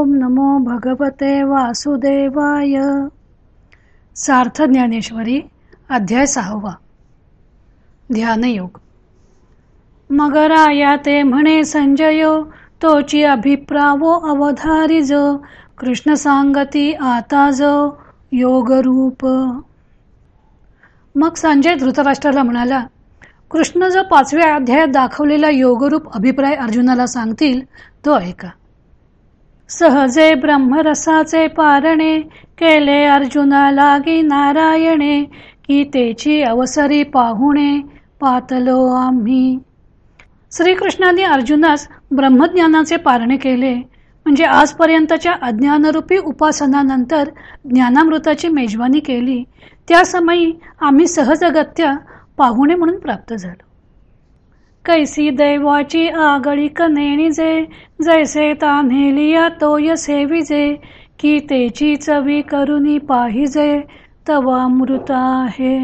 ओम नमो भगवते वासुदेवाय. सार्थ ज्ञानेश्वरी अध्याय सहावा. ध्यानयोग. मगराया ते म्हणे संजय तोची अभिप्रावो अवधारिज. कृष्ण सांगती आता जो योगरूप. मग संजय धृतराष्ट्राला म्हणाला कृष्ण जो पाचव्या अध्यायात दाखवलेला योगरूप अभिप्राय अर्जुनाला सांगतील तो ऐका सहजे ब्रह्मरसाचे पारणे केले अर्जुना लागी नारायणे की तेची अवसरी पाहुणे पातलो आम्ही. श्रीकृष्णाने अर्जुनास ब्रह्मज्ञानाचे पारणे केले. म्हणजे आजपर्यंतच्या अज्ञानरूपी उपासनानंतर ज्ञानामृताची मेजवानी केली. त्या समयी आम्ही सहजगत्य पाहुणे म्हणून प्राप्त झालो. कैसी दैवाची आगळी कनेणीजे जैसे तान्हेलिया तोय सेविजे की तेची चवी करुनी पाहिजे तवा मृत आहे.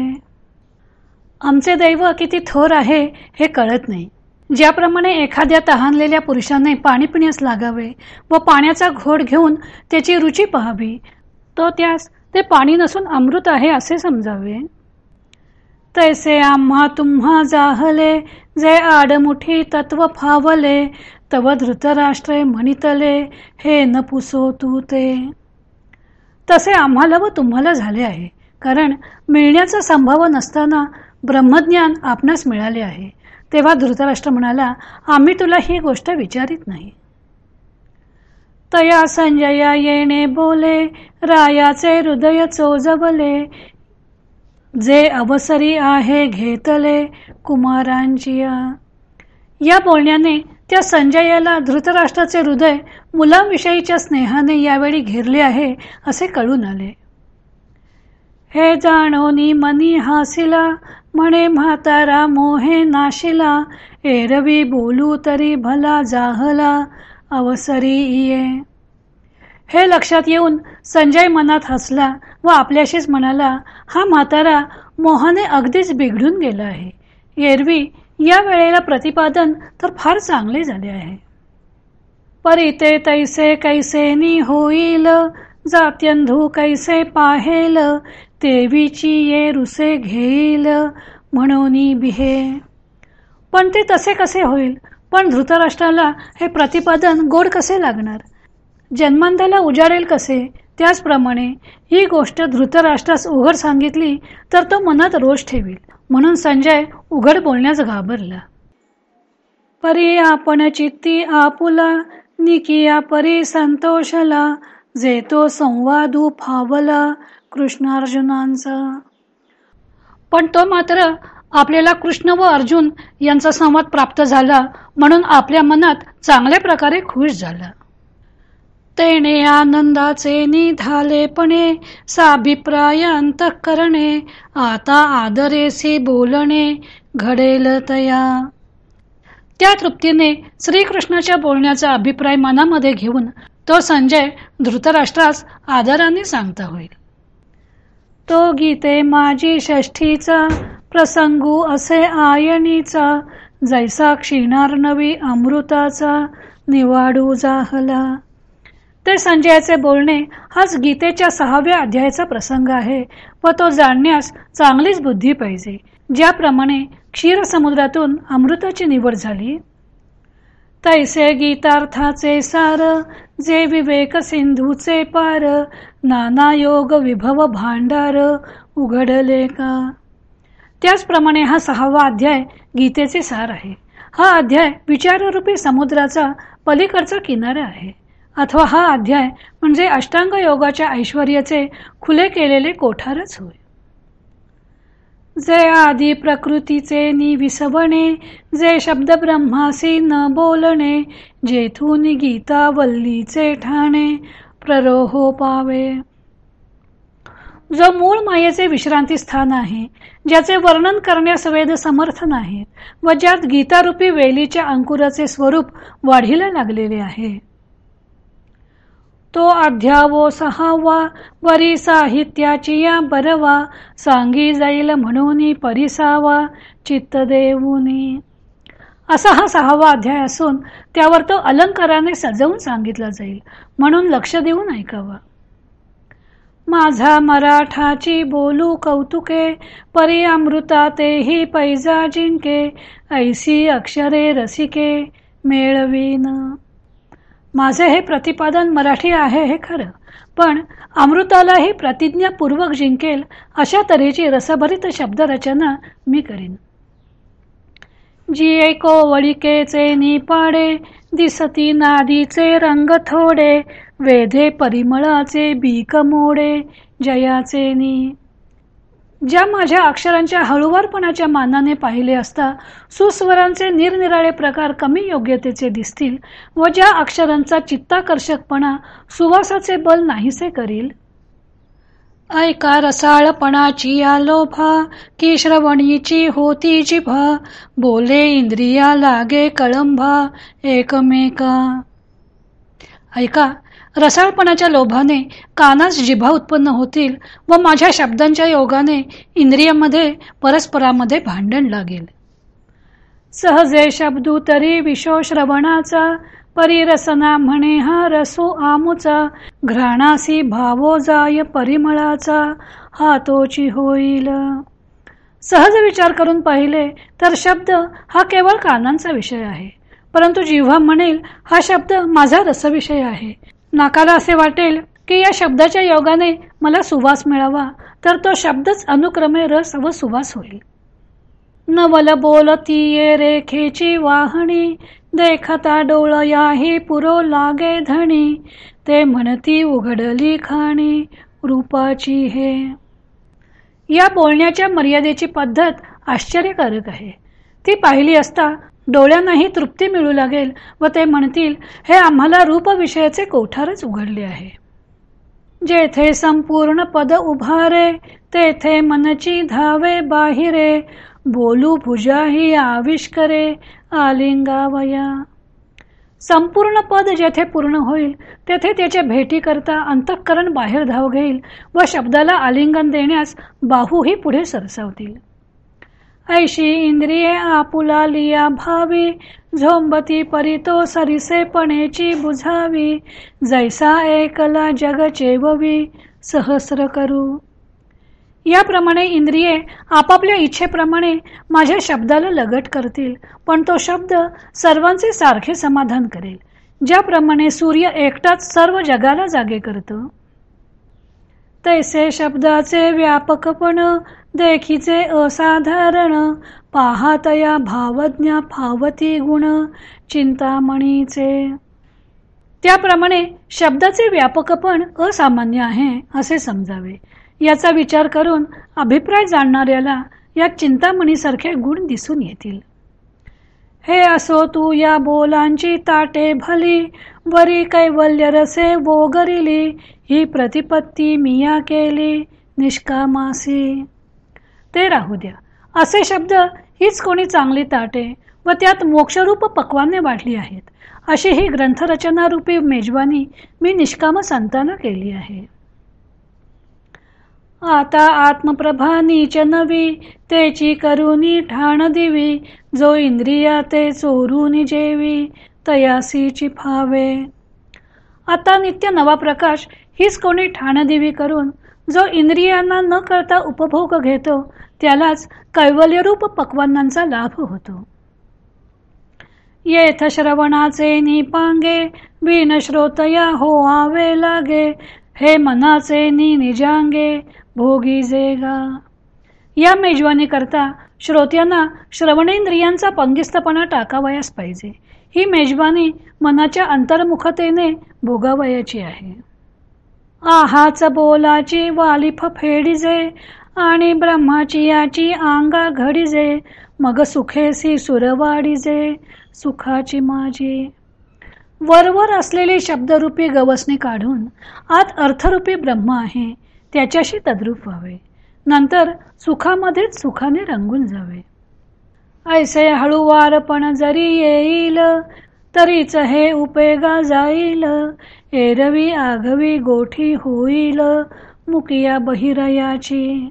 आमचे दैव किती थोर आहे हे कळत नाही. ज्याप्रमाणे एखाद्या तहानलेल्या पुरुषाने पाणी पिण्यास लागावे व पाण्याचा घोड घेऊन त्याची रुची पाहावी तो त्यास ते पाणी नसून अमृत आहे असे समजावे. तैसे आम्हा तुम्हा जाहले जे आडमुठी तत्व फावले तव धृतराष्ट्रे म्हणितले हे न पुसो तू ते. तसे आम्हाला व तुम्हाला झाले आहे कारण मिळण्याचा संभव नसताना ब्रह्मज्ञान आपणास मिळाले आहे. तेव्हा धृतराष्ट्र म्हणाला आम्ही तुला ही गोष्ट विचारित नाही. तया संजया येणे बोले रायाचे हृदय चोजवले जे अवसरी आहे घेतले कुमारांची या बोलण्याने त्या संजयाला धृतराष्ट्राचे हृदय मुलांविषयीच्या स्नेहाने यावेळी घेरले आहे असे कळून आले. हे जाणोनी मनी हासिला म्हणे म्हातारा मोहे नाशिला एरवी बोलू तरी भला जाहला अवसरी ये हे लक्षात येऊन संजय मनात हसला व आपल्याशीच म्हणाला हा म्हातारा मोहाने अगदीच बिघडून गेला आहे. एरवी या वेळेला प्रतिपादन तर फार चांगले झाले आहे. परिते तैसे कैसे नि होईल जात्यंधू कैसे पाहेल तेवीची ये रुसे घेईल म्हणून बिहे. पण ते तसे कसे होईल? पण धृतराष्ट्राला हे प्रतिपादन गोड कसे लागणार? जन्मांधाला उजाडेल कसे? त्याचप्रमाणे ही गोष्ट धृतराष्ट्रास उघड सांगितली तर तो मनात रोष ठेवील. म्हणून संजय उघड बोलण्यास घाबरला. परी आपण चित्ती आपुला निकिया परी संतोषला जे तो संवादू फावला कृष्णार्जुनांचा. पण तो मात्र आपल्याला कृष्ण व अर्जुन यांचा संवाद प्राप्त झाला म्हणून आपल्या मनात चांगल्या प्रकारे खुश झाला. तेने आनंदाचे निधालेपणे साभिप्राय अंतःकरणे आता आदरेसी बोलणे घडेल तया. त्या तृप्तीने श्रीकृष्णाच्या बोलण्याचा अभिप्राय मनामध्ये घेऊन तो संजय धृतराष्ट्रास आदराने सांगता होईल. तो गीते माझी षष्ठीचा प्रसंगू असे आयणीचा जैसा क्षीणार नवी अमृताचा निवाडू जाहला. ते संजयाचे बोलणे हाच गीतेच्या सहाव्या अध्यायाचा प्रसंग आहे व तो जाणण्यास चांगलीच बुद्धी पाहिजे. ज्याप्रमाणे क्षीर समुद्रातून अमृताची निवड झाली. तैसे गीतार्थाचे सार जे विवेक सिंधूचे पार नाना योग विभव भांडार उघडले का? त्याचप्रमाणे हा सहावा अध्याय गीतेचे सार आहे. हा अध्याय विचाररूपी समुद्राचा पलीकडचा किनारा आहे. अथवा हा अध्याय म्हणजे अष्टांग योगाच्या ऐश्वर्याचे खुले केलेले कोठारच होय. जे आधी प्रकृतीचे नि विसवणे जे शब्द ब्रह्मासी न बोलणे जेथून गीता वल्लीचे ठाणे प्ररोहो पावे. जो मूळ मायेचे विश्रांती स्थान आहे ज्याचे वर्णन करण्यास वेद समर्थ नाहीत व ज्यात गीतारूपी वेलीच्या अंकुराचे स्वरूप वाढीला लागलेले आहे. तो अध्यावो सहावा वरी साहित्याची या बरवा सांगी जाईल म्हणून परिसावा चित्त देऊनी असा हा सहावा अध्याय असून त्यावर तो अलंकाराने सजवून सांगितला जाईल म्हणून लक्ष देऊन ऐकावा. माझा मराठाची बोलू कौतुके परी अमृता तेही पैजा जिंके ऐसी अक्षरे रसिके मेळवीन. माझे हे प्रतिपादन मराठी आहे हे खरं. पण अमृतालाही प्रतिज्ञापूर्वक जिंकेल अशा तऱ्हेची रसभरित शब्दरचना मी करीन. जी एको वळिकेचे निपाडे दिसती नादीचे रंग थोडे वेधे परिमळाचे बीक मोडे जयाचे नी ज्या माझ्या अक्षरांच्या हळुवारपणाच्या मानाने पाहिले असता सुस्वरांचे निरनिराळे प्रकार कमी योग्यतेचे दिसतील व ज्या अक्षरांचा चित्ताकर्षकपणा सुवासाचे बल नाहीसे करील? ऐका रसाळपणाची आलोभा की श्रवणीची होती जिभा बोले इंद्रिया लागे कळंभा एकमेका. ऐका रसाळपणाच्या लोभाने कानास जिभा उत्पन्न होतील व माझ्या शब्दांच्या योगाने इंद्रियामध्ये परस्परामध्ये भांडण लागेल. सहजे शब्दू तरी विशो श्रवणाचा परिरसना म्हणे हा रसो आमुचा घ्राणासी भावो जाय परिमळाचा हातोची होईल. सहज विचार करून पाहिले तर शब्द हा केवळ कानांचा विषय आहे परंतु जिव्हा म्हणेल हा शब्द माझा रसविषय आहे. नाकाला असे वाटेल की या शब्दाच्या योगाने मला सुवास मिळावा तर तो शब्दच अनुक्रमे रस व सुवास होईल. नवल बोलतीये रेखेची वाहणी देखता डोळ याही पुरो लागे धणी ते म्हणती उघडली खाणी रूपाची हे. या बोलण्याच्या मर्यादेची पद्धत आश्चर्यकारक आहे. ती पाहिली असता डोळ्यांनाही तृप्ती मिळू लागेल व ते म्हणतील हे आम्हाला रूपविषयाचे कोठारच उघडले आहे. जेथे संपूर्ण पद उभारे तेथे मनची धावे बाहिरे. बोलू भुजाही आविष्करे आलिंगावया. संपूर्ण पद जेथे पूर्ण होईल तेथे त्याच्या भेटी करता अंतःकरण बाहेर धाव घेईल व शब्दाला आलिंगन देण्यास बाहूही पुढे सरसावतील. ऐशी इंद्रिये आपुला लिया भावी. झोंबती परितो सरिसेपणेची बुझावी. जैसा एकला जग चेववी सहस्र करू. याप्रमाणे इंद्रिये आपापल्या इच्छेप्रमाणे माझ्या शब्दाला लगट करतील पण तो शब्द सर्वांचे सारखे समाधान करेल. ज्याप्रमाणे सूर्य एकटाच सर्व जगाला जागे करतो. तैसे शब्दाचे व्यापकपण देखीचे असाधारण. पाहातया भावज्ञा फावती गुण चिंतामणीचे. त्याप्रमाणे शब्दाचे व्यापकपण असामान्य आहे असे समजावे. याचा विचार करून अभिप्राय जाणणाऱ्याला या चिंतामणीसारखे गुण दिसून येतील. हे असो तू या बोलांची ताटे भली वरी कैवल्य रसे वोगरिली ही प्रतिपत्ती मिया केली निष्कामासी. ते राहू द्या. असे शब्द हीच कोणी चांगली ताटे व त्यात मोक्षरूप पक्वाने वाढली आहेत. अशी ही ग्रंथरचना रूपी मेजवानी मी निष्काम संतांना केली आहे. आता आत्मप्रभा नीच नवी तेची करुनी ठाण दिवी जो इंद्रिया ते चोरून जेवी तयासीची फावे. आता नित्य नवा प्रकाश हीच कोणी ठाणदिवी करून जो इंद्रियांना न करता उपभोग घेतो त्यालाच कैवल्यरूप पक्वानांचा लाभ होतो. येथ श्रवणाचे निपांगे बिन श्रोतया हो आवे लागे हे मनाचे नि निजांगे भोगी जेगा या मेजवानी करता श्रोत्यांना श्रवणेंद्रियांचा पंगिस्तपणा टाकावयास पाहिजे. ही मेजवानी मनाच्या अंतर्मुखतेने भोगावयाची आहे. आहाच बोलाची वालिफ फेडीजे आणि ब्रह्माची याची आंगा घडीजे. मग सुखेसी सुरवाडिजे सुखाची माझी. वरवर असलेली शब्दरूपी गवसणी काढून आत अर्थरूपी ब्रह्म आहे. त्याच्याशी तद्रूप व्हावे. नंतर सुखामध्येच सुखाने रंगून जावे. ऐसे हळूवारपण जरी येईल तरीच हे उपेगा जाईल. एरवी आघवी गोठी होईल मुकिया बहिरयाची.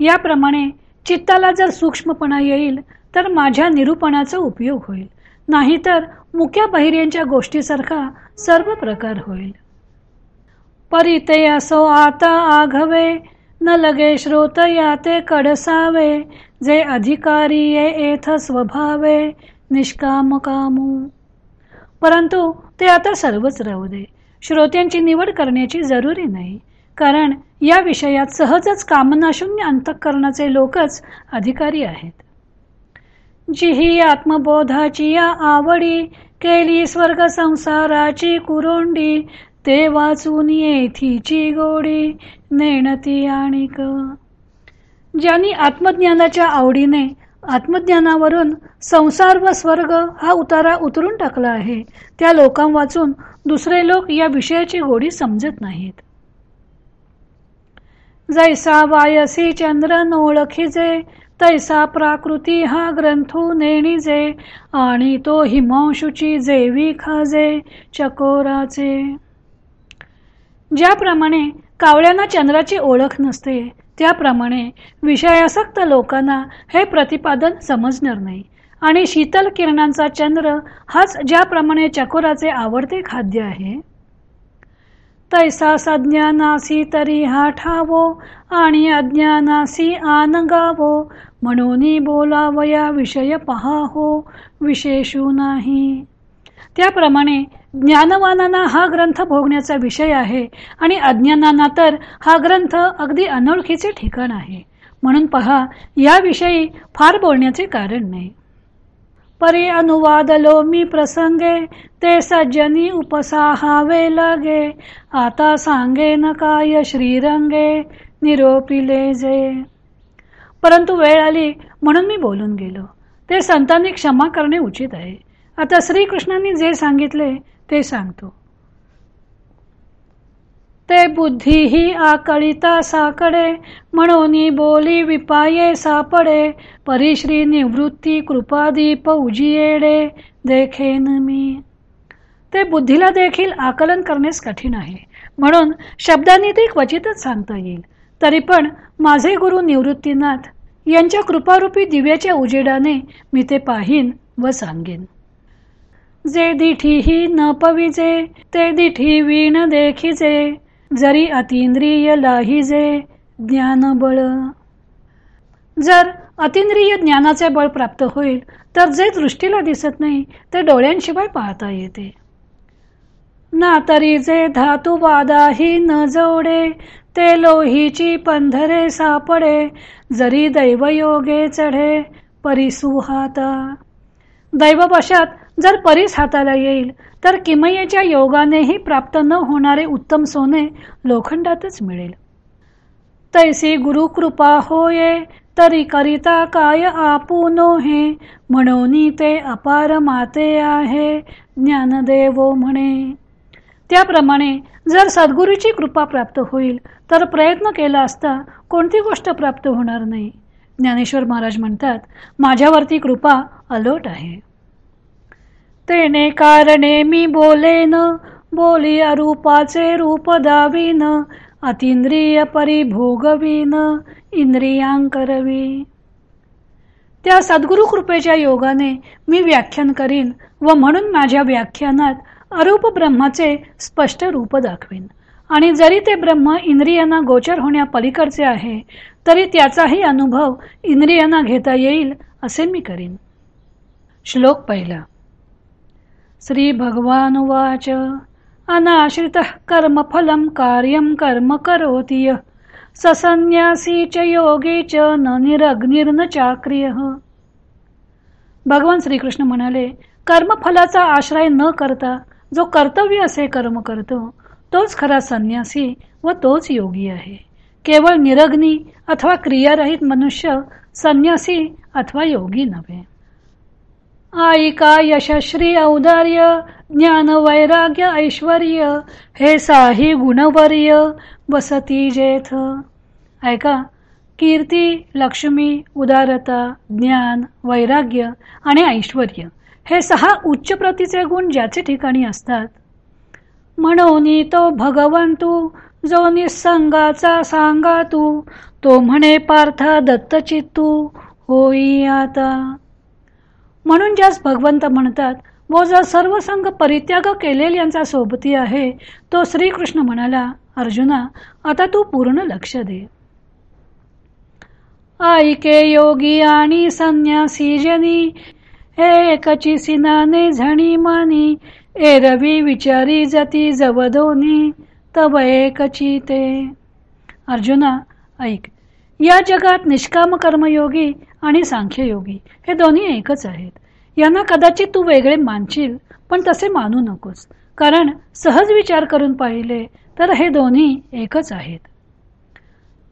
याप्रमाणे चित्ताला जर सूक्ष्मपणा येईल तर माझ्या निरूपणाचा उपयोग होईल. नाहीतर मुक्या बहिर्यांच्या गोष्टीसारखा सर्व प्रकार होईल. परिते असो आता आघवे न लगे श्रोत याते कडसावे जे अधिकारी येथ एथ स्वभावे निष्काम कामू. परंतु ते आता सर्वच राहू दे. श्रोत्यांची निवड करण्याची जरुरी नाही. कारण या विषयात सहजच कामनाशून्य अंतःकरणाचे लोकच अधिकारी आहेत. जी ही आत्मबोधाची या आवडी केली स्वर्ग संसाराची कुरोंडी ते वाचून येथीची गोडी नेणती आणिक. ज्यांनी आत्मज्ञानाच्या आवडीने आत्मज्ञानावरून संसार व स्वर्ग हा उतारा उतरून टाकला आहे त्या लोकां वाचून दुसरे लोक या विषयाची गोडी समजत नाहीत. जैसा वायसी चंद्र नोळखिजे तैसा प्राकृती हा ग्रंथू नेणीजे आणि तो हिमांशुची जेवी खाजे चकोराचे. ज्याप्रमाणे कावळ्यांना चंद्राची ओळख नसते त्याप्रमाणे विषयासक्त लोकांना हे प्रतिपादन समजणार नाही. आणि शीतल किरणांचा चंद्र हाच ज्याप्रमाणे चकोराचे आवडते खाद्य आहे. तैसा सज्ञानासी तरी हा ठावो आणि अज्ञानासी आन गावो म्हणून बोलावया विषय पहा हो विशेषू नाही. त्याप्रमाणे ज्ञानवानांना हा ग्रंथ भोगण्याचा विषय आहे आणि अज्ञानांना तर हा ग्रंथ अगदी अनोळखीचे ठिकाण आहे. म्हणून पहा याविषयी फार बोलण्याचे कारण नाही. परी अनुवादलो मी प्रसंगे ते सज्जनी उपसाहावे लागे. आता सांगे न काय श्रीरंगे निरोपिले जे. परंतु वेळ आली म्हणून मी बोलून गेलो. ते संतांनी क्षमा करणे उचित आहे. आता श्रीकृष्णांनी जे सांगितले ते सांगतो. ते बुद्धी ही आकळिता साकडे म्हणून बोली विपाये सापडे. परिश्री निवृत्ती कृपादीप उजियेडे देखेन मी. ते बुद्धीला देखील आकलन करणेच कठीण आहे. म्हणून शब्दांनी ते क्वचितच सांगता येईल. तरी पण माझे गुरु निवृत्तीनाथ यांच्या कृपारूपी दिव्याच्या उजेडाने मी ते पाहीन व सांगेन. जे दिठीही न पविजे ते दिठी वीण देखिजे जरी अतिंद्रिय लाहिजे ज्ञानबळ जर अतिंद्रिय ज्ञानाचे बळ प्राप्त होईल तर जे दृष्टीला दिसत नाही ते डोळ्यांशिवाय पाहता येते. ना तरी जे धातू वादाही न जोडे ते लोहीची पंधरे सापडे जरी दैवयोगे चढे परिसुहाता. दैववशात जर परीस हाताला येईल तर किमयेच्या योगानेही प्राप्त न होणारे उत्तम सोने लोखंडातच मिळेल. तैसी गुरुकृपा होये तरी करिता काय आपुनो हे म्हणून ते अपार माते आहे ज्ञानदेवो म्हणे. त्याप्रमाणे जर सद्गुरूची कृपा प्राप्त होईल तर प्रयत्न केला असता कोणती गोष्ट प्राप्त होणार नाही? ज्ञानेश्वर महाराज म्हणतात माझ्यावरती कृपा अलोट आहे. तेने कारणे मी बोलेन बोली अरूपाचे रूप दावीन अतिंद्रिय परिभोगवीन इंद्रियांकरवी. त्या सद्गुरु कृपेच्या योगाने मी व्याख्यान करीन व म्हणून माझ्या व्याख्यानात अरूप ब्रह्माचे स्पष्ट रूप दाखवीन. आणि जरी ते ब्रह्म इंद्रियांना गोचर होण्या पलीकडचे आहे तरी त्याचाही अनुभव इंद्रियांना घेता येईल असे मी करीन. श्लोक पहिला. श्री भगवानुवाच अनाश्रित कर्मफलम कार्यम कर्म करोतीय ससन्यासी च योगी च न निरग्निर्न चाक्रिय। भगवान श्रीकृष्ण म्हणाले कर्मफलाचा आश्रय न करता जो कर्तव्य असे कर्म करतो तोच खरा संन्यासी व तोच योगी आहे। केवळ निरग्नी अथवा क्रियारहित मनुष्य संन्यासी अथवा योगी नव्हे। आईका यशश्री औदार्य ज्ञान वैराग्य ऐश्वर हे साही गुणवर्य वसती जेथ. ऐका कीर्ती लक्ष्मी उदारता ज्ञान वैराग्य आणि ऐश्वर हे सहा उच्च प्रतीचे गुण ज्याचे ठिकाणी असतात. म्हणून तो भगवंतू जो निसंगाचा सांगा तू तो म्हणे पार्था दत्तचित्तू. होई आता. म्हणून ज्यास भगवंत म्हणतात व जर सर्व संघ परित्याग यांचा सोबती आहे तो श्रीकृष्ण म्हणाला अर्जुना आता तू पूर्ण लक्ष दे. ऐके योगी आणि संन्यासी जनी एकची सिनाने झणी मानी एरवी विचारी जती जवदोनी तव एकची ते. अर्जुना ऐक या जगात निष्काम कर्मयोगी आणि सांख्ययोगी. हे दोन्ही एकच आहेत. यांना कदाचित तू वेगळे मानशील पण तसे मानू नकोस. कारण सहज विचार करून पाहिले तर हे दोन्ही एकच आहेत.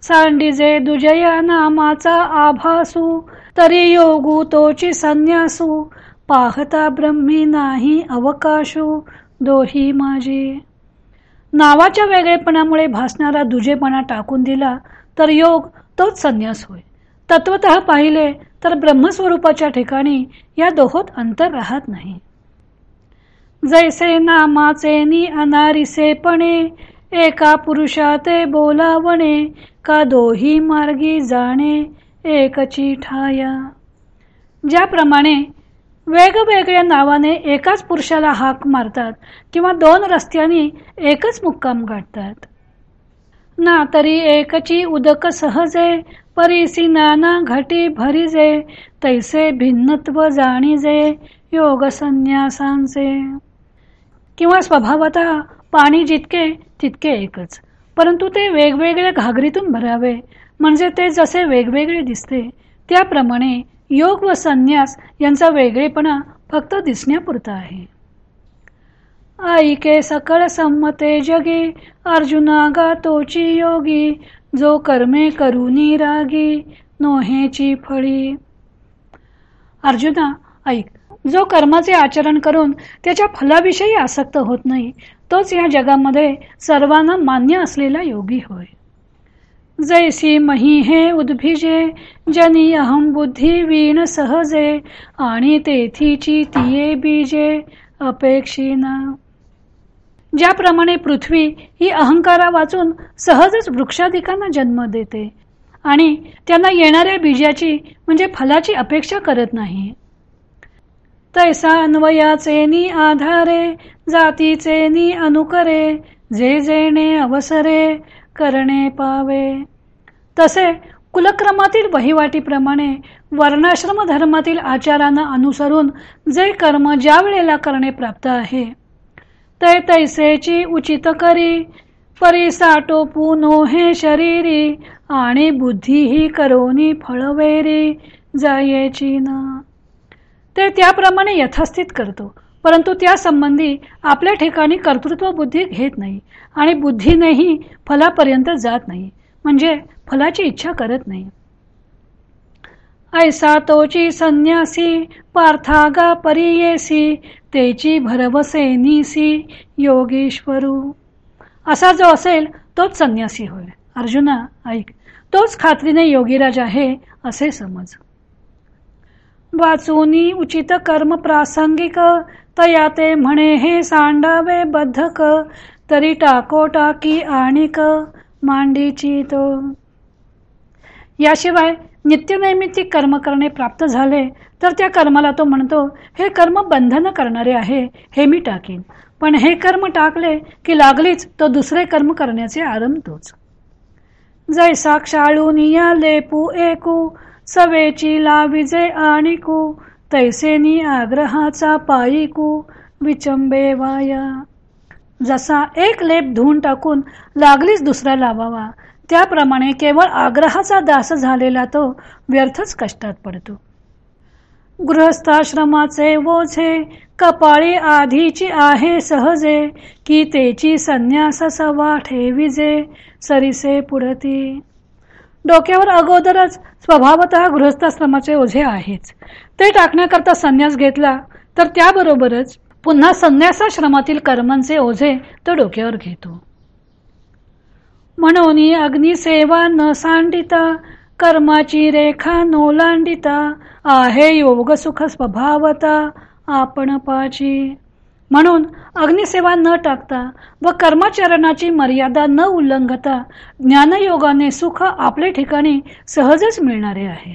सांडीजे दुजया नामाचा आभासू तरी योगू तोची संन्यासू. पाहता ब्रह्मी नाही अवकाशू दोही माझी. नावाच्या वेगळेपणामुळे भासणारा दुजेपणा टाकून दिला तर योग तोच संन्यास होय. तत्वत पाहिले तर ब्रह्मस्वरूपाच्या ठिकाणी या दोहोत अंतर राहत नाही. जैसे नामाचे नि अनारिसेपणे एका पुरुषाते बोलावणे का दोही मार्गी जाणे एकची ठाया. ज्याप्रमाणे वेगवेगळ्या नावाने एकाच पुरुषाला हाक मारतात किंवा दोन रस्त्यांनी एकच मुक्काम गाठतात. ना तरी एकची उदक सहजे परीसी नाना घटी भरीजे तैसे भिन्नत्व जाणीजे योग संन्यासांचे. किंवा स्वभावतः पाणी जितके तितके एकच. परंतु ते वेगवेगळ्या घागरीतून भरावे. म्हणजे ते जसे वेगवेगळे दिसते त्याप्रमाणे योग व संन्यास यांचा वेगळेपणा फक्त दिसण्यापुरता आहे. ऐके सकळ संमते जगी अर्जुना गातोची योगी जो कर्मे करुनी रागी नोहेची फळी. अर्जुना ऐक. जो कर्माचे आचरण करून त्याच्या फलाविषयी आसक्त होत नाही तोच या जगामध्ये सर्वांना मान्य असलेला योगी होय. जैसी मही हे उद्भिजे जनी अहम बुद्धी वीण सहजे आणि तेथीची तिये बीजे अपेक्षीना. ज्याप्रमाणे पृथ्वी ही अहंकारा वाचून सहजच वृक्षाधिकांना जन्म देते आणि त्यांना येणाऱ्या बीजाची म्हणजे फलाची अपेक्षा करत नाही. तैसा अन्वयाचे नि आधारे जातीचे नि अनुकरे जे जेणे अवसरे करणे पावे. तसे कुलक्रमातील वहिवाटीप्रमाणे वर्णाश्रम धर्मातील आचारांना अनुसरून जे कर्म ज्या वेळेला करणे प्राप्त आहे तै तैसेची उचित करी. परी साटोपू हे शरीरी आणि बुद्धी ही करोनी फळवेरी जायची ना ते त्याप्रमाणे यथास्थित करतो परंतु त्या संबंधी आपल्या ठिकाणी कर्तृत्व बुद्धी घेत नाही आणि बुद्धीनेही फलापर्यंत जात नाही म्हणजे फलाची इच्छा करत नाही. ऐसा तोची संन्यासी पार्थागा परियेसी तेची भरवसे निसी योगेश्वरू. असा जो असेल तोच संन्यासी होय अर्जुना ऐक. तोच खात्रीने योगीराज आहे असे समज. वाचूनी उचित कर्म प्रासंगिक तया ते म्हणे हे सांडावे बद्धक तरी टाको टाकी आणिक मांडीची तो. याशिवाय नित्यनैमित्तिक कर्म करणे प्राप्त झाले तर त्या कर्माला तो म्हणतो हे कर्म बंधन करणारे आहे हे मी टाकीन. पण हे कर्म टाकले की लागलीच तो दुसरे कर्म करण्याचे आरंभतोच. जय साक्षाळू निया लेपू एकू सवेची लाविजे आणिकू तैसेनी आग्रहाचा पायिकू विचंबे वाया. जसा एक लेप धुवून टाकून लागलीच दुसरा लावावा त्याप्रमाणे केवळ आग्रहाचा दास झालेला तो व्यर्थच कष्टात पडतो. गृहस्थाश्रमाचे ओझे कपाळी आधीची आहे सहजे की तेची संन्यास सवा ठेविजे सरिसे पुढती. डोक्यावर अगोदरच स्वभावत गृहस्थाश्रमाचे ओझे आहेच. ते टाकण्याकरता संन्यास घेतला तर त्याबरोबरच पुन्हा संन्यासाश्रमातील कर्मांचे ओझे तो डोक्यावर घेतो. म्हणून अग्निसेवा न सांडिता कर्माची रेखा नोलांडिता आहे योग सुख स्वभावता आपण पाची. म्हणून अग्निसेवा न टाकता व कर्माचरणाची मर्यादा न उल्लंघता ज्ञानयोगाने सुख आपल्या ठिकाणी सहजच मिळणारे आहे.